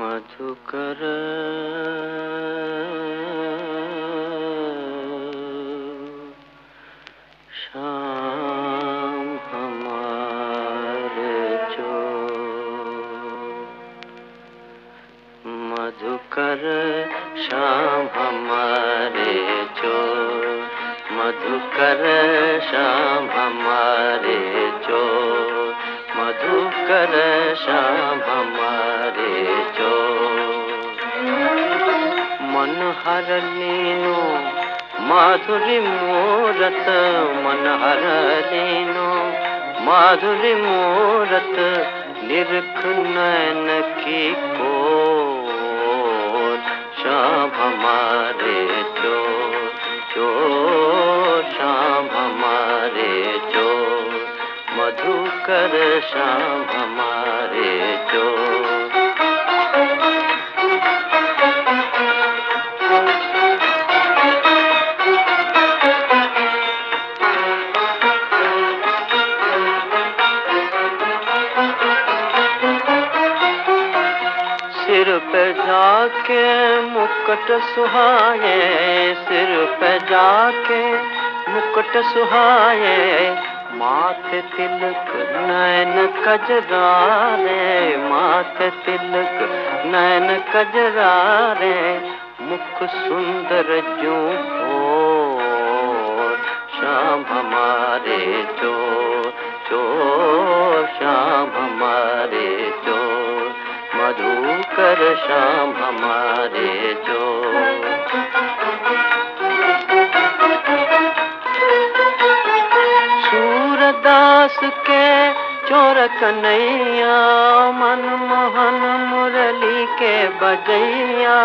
मधुकर शाम हमारे जो। मधुकर शाम जो। मधुकर शाम जो। मधुकर शाम हमारे जो। मन हर लीनो माधुरी मूरत मन हर लीनो माधुरी मूरत निरख नैन की को शाम हमारे जो जो शाम हमारे जो मधुकर शाम सिर पे जाके मुकुट सुहाए, सिर पे जाके मुकुट सुहाए, माथे तिलक नैन कजरारे माथे तिलक नैन कजरारे मुख सुंदर जो हो, शाम हमारे जो मधुकर शाम हमारे जो। सूरदास के चोर कन्हैया मनमोहन मुरली के बजैया।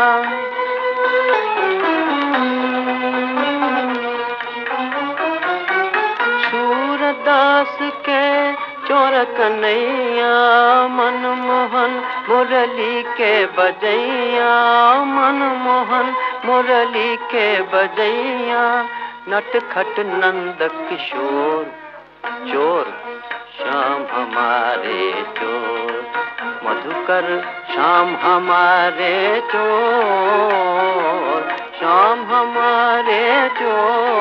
सूरदास चोर कन्हैया मनमोहन मुरली के बजैया मनमोहन मुरली के बजैया। नटखट नंद किशोर, चोर शाम हमारे चोर। मधुकर शाम हमारे चोर शाम हमारे चोर।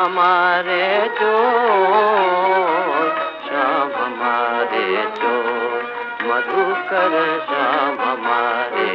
हमारे चोर शाम हमारे चोर मधुकर शाम हमारे